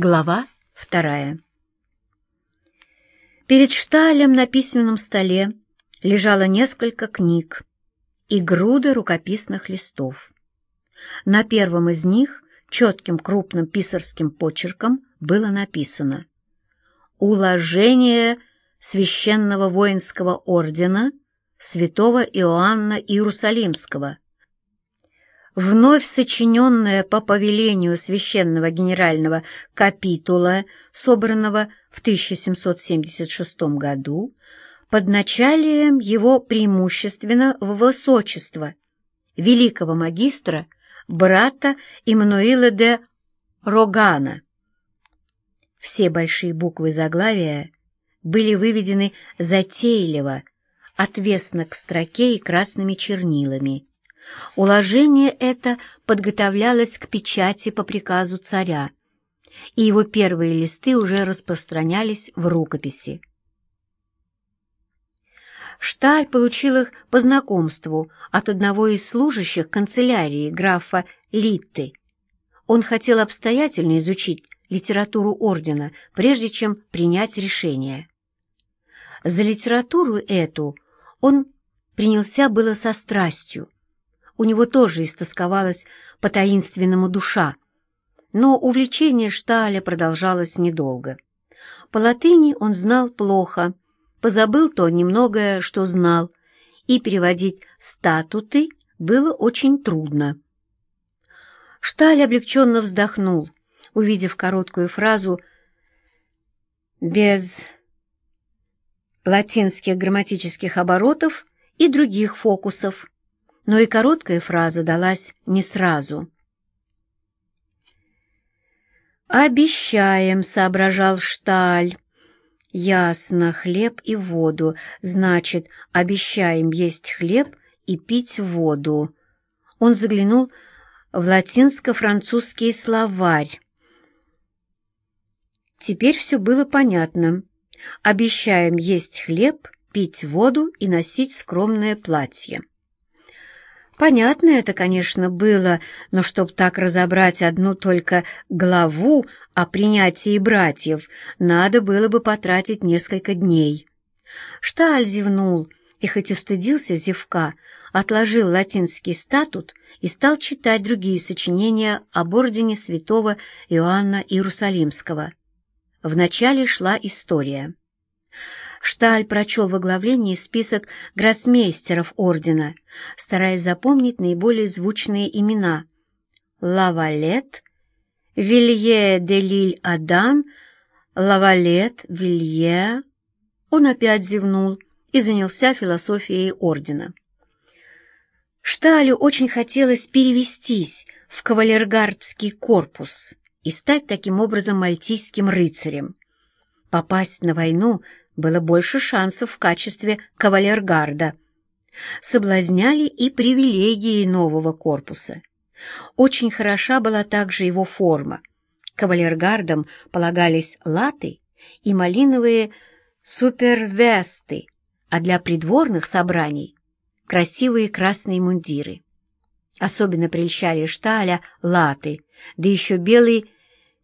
Глава вторая Перед Шталем на письменном столе лежало несколько книг и груда рукописных листов. На первом из них четким крупным писарским почерком было написано «Уложение Священного воинского ордена святого Иоанна Иерусалимского» вновь сочиненная по повелению священного генерального капитула, собранного в 1776 году, под началием его преимущественно в высочество, великого магистра, брата Иммануила де Рогана. Все большие буквы заглавия были выведены затейливо, отвесно к строке и красными чернилами. Уложение это подготовлялось к печати по приказу царя, и его первые листы уже распространялись в рукописи. Шталь получил их по знакомству от одного из служащих канцелярии графа Литты. Он хотел обстоятельно изучить литературу ордена, прежде чем принять решение. За литературу эту он принялся было со страстью, у него тоже истосковалась по таинственному душа. Но увлечение Шталя продолжалось недолго. По латыни он знал плохо, позабыл то немногое, что знал, и переводить статуты было очень трудно. Шталь облегченно вздохнул, увидев короткую фразу без латинских грамматических оборотов и других фокусов но и короткая фраза далась не сразу. «Обещаем», — соображал Шталь. «Ясно, хлеб и воду. Значит, обещаем есть хлеб и пить воду». Он заглянул в латинско-французский словарь. Теперь все было понятно. Обещаем есть хлеб, пить воду и носить скромное платье. Понятно это, конечно, было, но чтоб так разобрать одну только главу о принятии братьев, надо было бы потратить несколько дней. Шталь зевнул и, хоть и стыдился зевка, отложил латинский статут и стал читать другие сочинения об ордене святого Иоанна Иерусалимского. Вначале шла история. Шталь прочел в оглавлении список гроссмейстеров ордена, стараясь запомнить наиболее звучные имена. Лавалет, Вилье де Лиль-Адам, Лавалет, Вилье... Он опять зевнул и занялся философией ордена. Шталю очень хотелось перевестись в кавалергардский корпус и стать таким образом мальтийским рыцарем. Попасть на войну было больше шансов в качестве кавалергарда. Соблазняли и привилегии нового корпуса. Очень хороша была также его форма. Кавалергардам полагались латы и малиновые супервесты, а для придворных собраний — красивые красные мундиры. Особенно прельщали шталя латы, да еще белый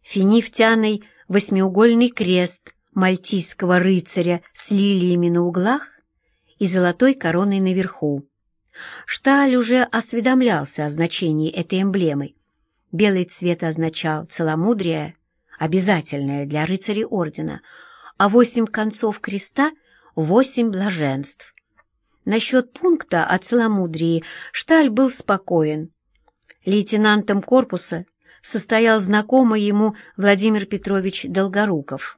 финифтяный восьмиугольный крест мальтийского рыцаря с лилиями на углах и золотой короной наверху. Шталь уже осведомлялся о значении этой эмблемы. Белый цвет означал целомудрие, обязательное для рыцарей ордена, а восемь концов креста — восемь блаженств. Насчет пункта о целомудрии Шталь был спокоен. Лейтенантом корпуса состоял знакомый ему Владимир Петрович Долгоруков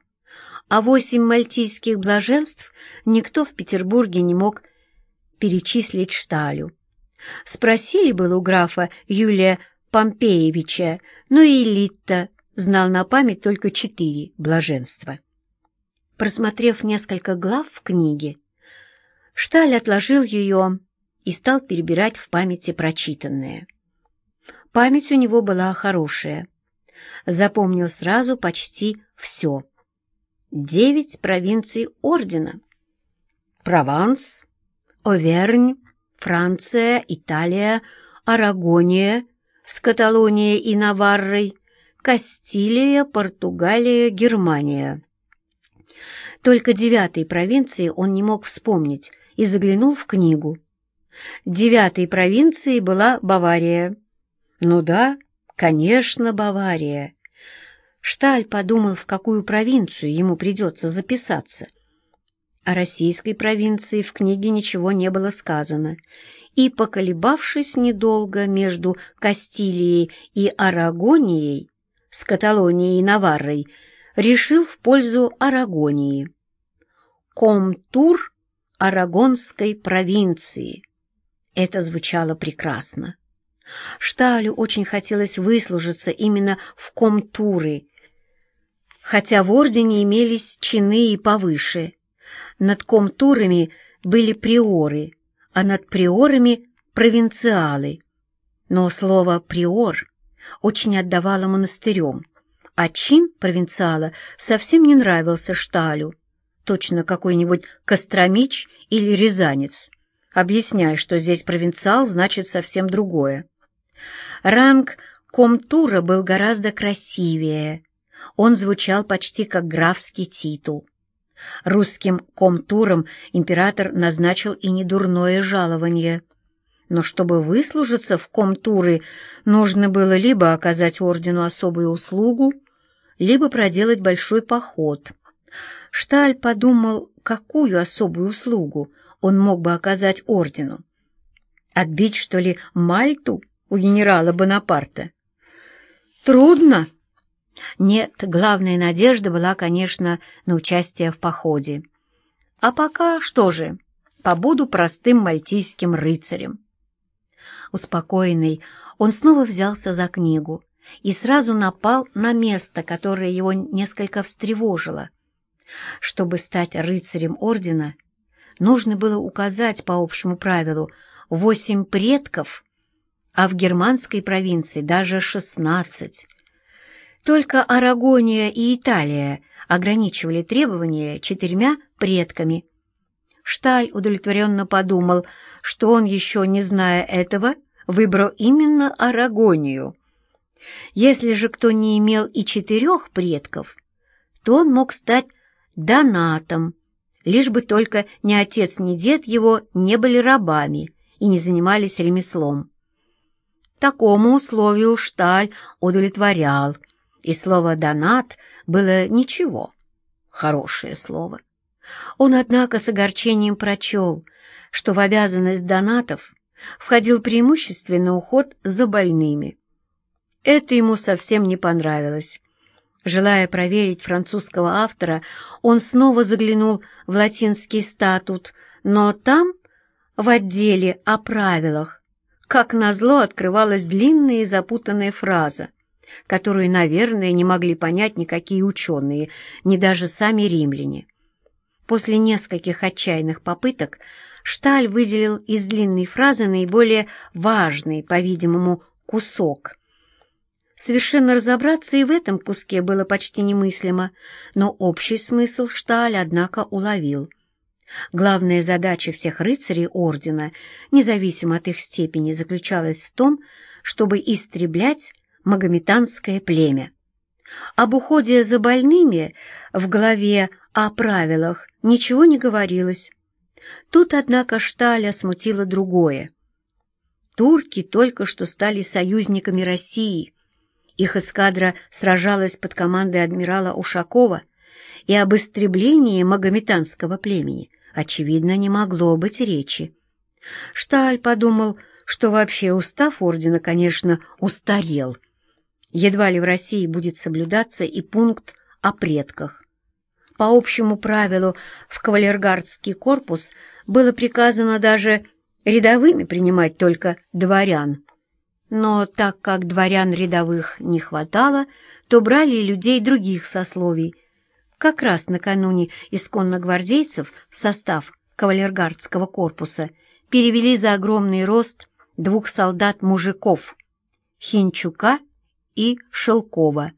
а восемь мальтийских блаженств никто в Петербурге не мог перечислить Шталю. Спросили было у графа Юлия Помпеевича, но и Литта знал на память только четыре блаженства. Просмотрев несколько глав в книге, Шталь отложил ее и стал перебирать в памяти прочитанное. Память у него была хорошая. Запомнил сразу почти все девять провинций ордена. Прованс, Овернь, Франция, Италия, Арагония с Каталонией и Наваррой, Кастилия, Португалия, Германия. Только девятой провинции он не мог вспомнить и заглянул в книгу. Девятой провинцией была Бавария. Ну да, конечно, Бавария. Шталь подумал, в какую провинцию ему придется записаться. О российской провинции в книге ничего не было сказано, и, поколебавшись недолго между Кастилией и Арагонией, с Каталонией и Наваррой, решил в пользу Арагонии. Комтур Арагонской провинции. Это звучало прекрасно. Шталю очень хотелось выслужиться именно в комтуры, хотя в ордене имелись чины и повыше. Над комтурами были приоры, а над приорами — провинциалы. Но слово «приор» очень отдавало монастырем, а чин провинциала совсем не нравился Шталю, точно какой-нибудь Костромич или Рязанец, объясняя, что здесь провинциал значит совсем другое. Ранг комтура был гораздо красивее, он звучал почти как графский титул. Русским комтуром император назначил и недурное жалование — но чтобы выслужиться в комтуры, нужно было либо оказать ордену особую услугу, либо проделать большой поход. Шталь подумал, какую особую услугу он мог бы оказать ордену. Отбить, что ли, Мальту у генерала Бонапарта? Трудно. Нет, главная надежда была, конечно, на участие в походе. А пока что же, побуду простым мальтийским рыцарем. Успокоенный, он снова взялся за книгу и сразу напал на место, которое его несколько встревожило. Чтобы стать рыцарем ордена, нужно было указать по общему правилу восемь предков, а в германской провинции даже шестнадцать. Только Арагония и Италия ограничивали требования четырьмя предками. Шталь удовлетворенно подумал — что он, еще не зная этого, выбрал именно Арагонию. Если же кто не имел и четырех предков, то он мог стать донатом, лишь бы только ни отец, ни дед его не были рабами и не занимались ремеслом. Такому условию Шталь удовлетворял, и слово «донат» было ничего, хорошее слово. Он, однако, с огорчением прочел — что в обязанность донатов входил преимущественно уход за больными. Это ему совсем не понравилось. Желая проверить французского автора, он снова заглянул в латинский статут, но там, в отделе о правилах, как назло открывалась длинная и запутанная фраза, которую, наверное, не могли понять никакие ученые, ни даже сами римляне. После нескольких отчаянных попыток Шталь выделил из длинной фразы наиболее важный, по-видимому, кусок. Совершенно разобраться и в этом куске было почти немыслимо, но общий смысл Шталь, однако, уловил. Главная задача всех рыцарей ордена, независимо от их степени, заключалась в том, чтобы истреблять магометанское племя. Об уходе за больными в главе о правилах ничего не говорилось. Тут, однако, Шталя смутило другое. Турки только что стали союзниками России. Их эскадра сражалась под командой адмирала Ушакова, и об истреблении магометанского племени, очевидно, не могло быть речи. Шталь подумал, что вообще устав ордена, конечно, устарел. Едва ли в России будет соблюдаться и пункт о предках. По общему правилу в кавалергардский корпус было приказано даже рядовыми принимать только дворян. Но так как дворян рядовых не хватало, то брали людей других сословий. Как раз накануне исконно гвардейцев в состав кавалергардского корпуса перевели за огромный рост двух солдат-мужиков — Хинчука и Шелкова.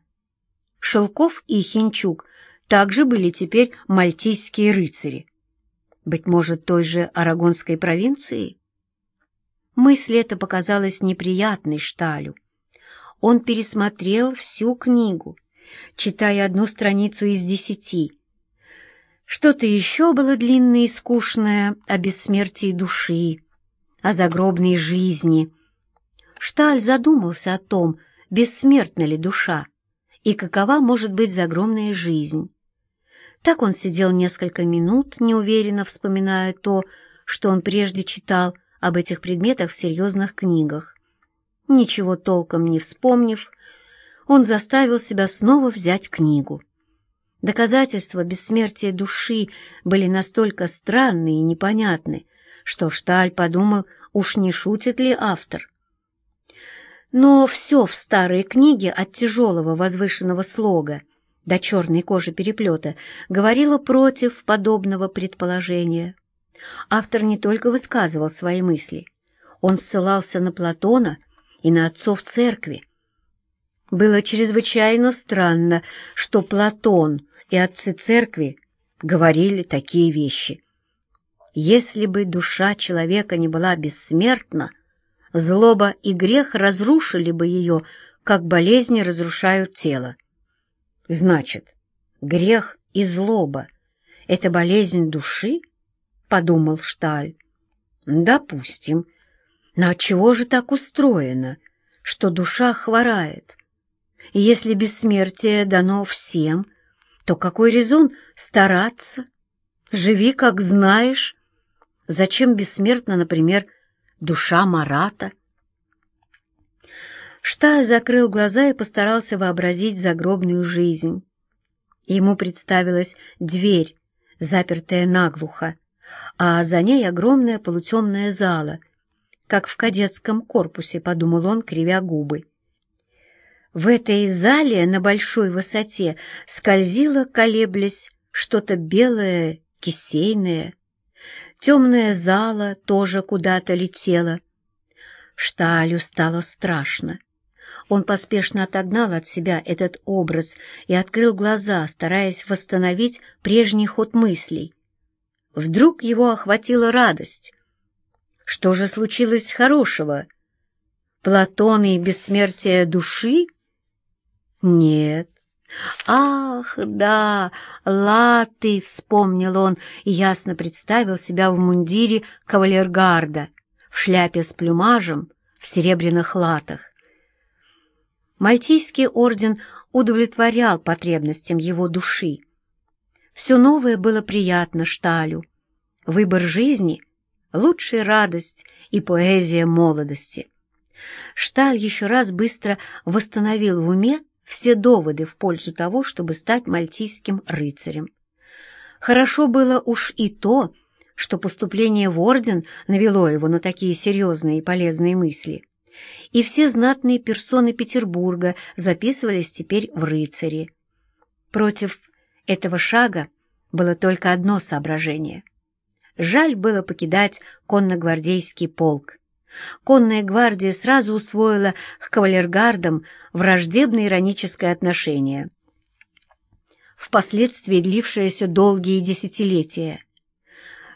Шелков и Хинчук также были теперь мальтийские рыцари. Быть может, той же Арагонской провинции? Мысль эта показалась неприятной Шталю. он пересмотрел всю книгу, читая одну страницу из десяти. Что-то еще было длинное и скучное о бессмертии души, о загробной жизни. Шталь задумался о том, бессмертна ли душа и какова может быть загромная жизнь. Так он сидел несколько минут, неуверенно вспоминая то, что он прежде читал об этих предметах в серьезных книгах. Ничего толком не вспомнив, он заставил себя снова взять книгу. Доказательства бессмертия души были настолько странны и непонятны, что Шталь подумал, уж не шутит ли автор. Но все в старой книге от тяжелого возвышенного слога до черной кожи переплета говорило против подобного предположения. Автор не только высказывал свои мысли, он ссылался на Платона и на отцов церкви. Было чрезвычайно странно, что Платон и отцы церкви говорили такие вещи. Если бы душа человека не была бессмертна, злоба и грех разрушили бы ее, как болезни разрушают тело. Значит, грех и злоба — это болезнь души? — подумал Шталь. Допустим. Но отчего же так устроено, что душа хворает? Если бессмертие дано всем, то какой резон стараться? Живи, как знаешь. Зачем бессмертна, например, душа Марата. Шталь закрыл глаза и постарался вообразить загробную жизнь. Ему представилась дверь, запертая наглухо, а за ней огромная полутемная зала, как в кадетском корпусе, подумал он, кривя губы. В этой зале на большой высоте скользило, колеблясь, что-то белое, кисейное, Темная зала тоже куда-то летела. Шталю стало страшно. Он поспешно отогнал от себя этот образ и открыл глаза, стараясь восстановить прежний ход мыслей. Вдруг его охватила радость. Что же случилось хорошего? Платон и бессмертие души? Нет, «Ах, да, латы!» — вспомнил он и ясно представил себя в мундире кавалергарда, в шляпе с плюмажем, в серебряных латах. Мальтийский орден удовлетворял потребностям его души. Все новое было приятно Шталю. Выбор жизни — лучшая радость и поэзия молодости. Шталь еще раз быстро восстановил в уме все доводы в пользу того, чтобы стать мальтийским рыцарем. Хорошо было уж и то, что поступление в орден навело его на такие серьезные и полезные мысли. И все знатные персоны Петербурга записывались теперь в рыцари. Против этого шага было только одно соображение. Жаль было покидать конногвардейский полк. Конная гвардия сразу усвоила к кавалергардам враждебное ироническое отношение, впоследствии длившееся долгие десятилетия.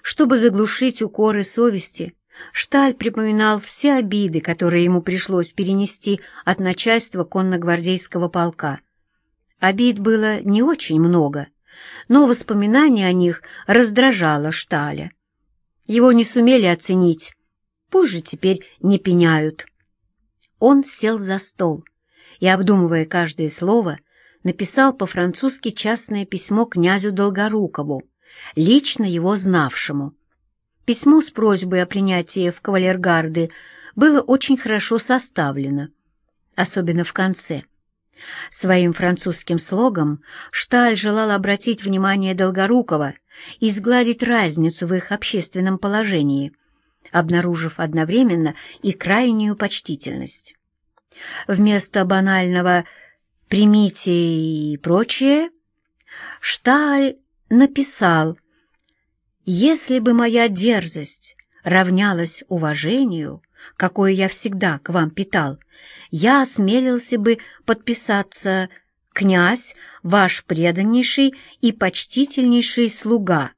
Чтобы заглушить укоры совести, Шталь припоминал все обиды, которые ему пришлось перенести от начальства конногвардейского полка. Обид было не очень много, но воспоминание о них раздражало Шталя. Его не сумели оценить, Пусть же теперь не пеняют. Он сел за стол и, обдумывая каждое слово, написал по-французски частное письмо князю Долгорукову, лично его знавшему. Письмо с просьбой о принятии в кавалергарды было очень хорошо составлено, особенно в конце. Своим французским слогом Шталь желал обратить внимание Долгорукова и сгладить разницу в их общественном положении – обнаружив одновременно и крайнюю почтительность. Вместо банального «примите» и прочее, Шталь написал «Если бы моя дерзость равнялась уважению, какое я всегда к вам питал, я осмелился бы подписаться «Князь, ваш преданнейший и почтительнейший слуга»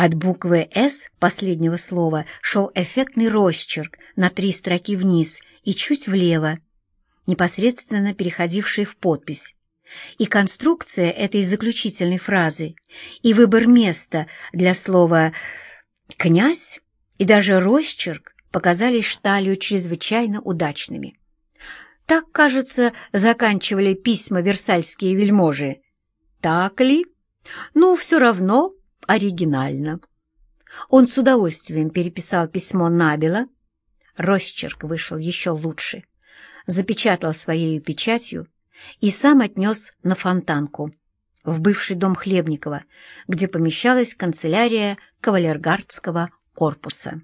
От буквы «С» последнего слова шел эффектный росчерк на три строки вниз и чуть влево, непосредственно переходивший в подпись. И конструкция этой заключительной фразы, и выбор места для слова «князь», и даже росчерк показались Шталью чрезвычайно удачными. Так, кажется, заканчивали письма версальские вельможи. Так ли? Ну, все равно оригинально. Он с удовольствием переписал письмо Набила. Росчерк вышел еще лучше. Запечатал своей печатью и сам отнес на фонтанку, в бывший дом Хлебникова, где помещалась канцелярия кавалергардского корпуса.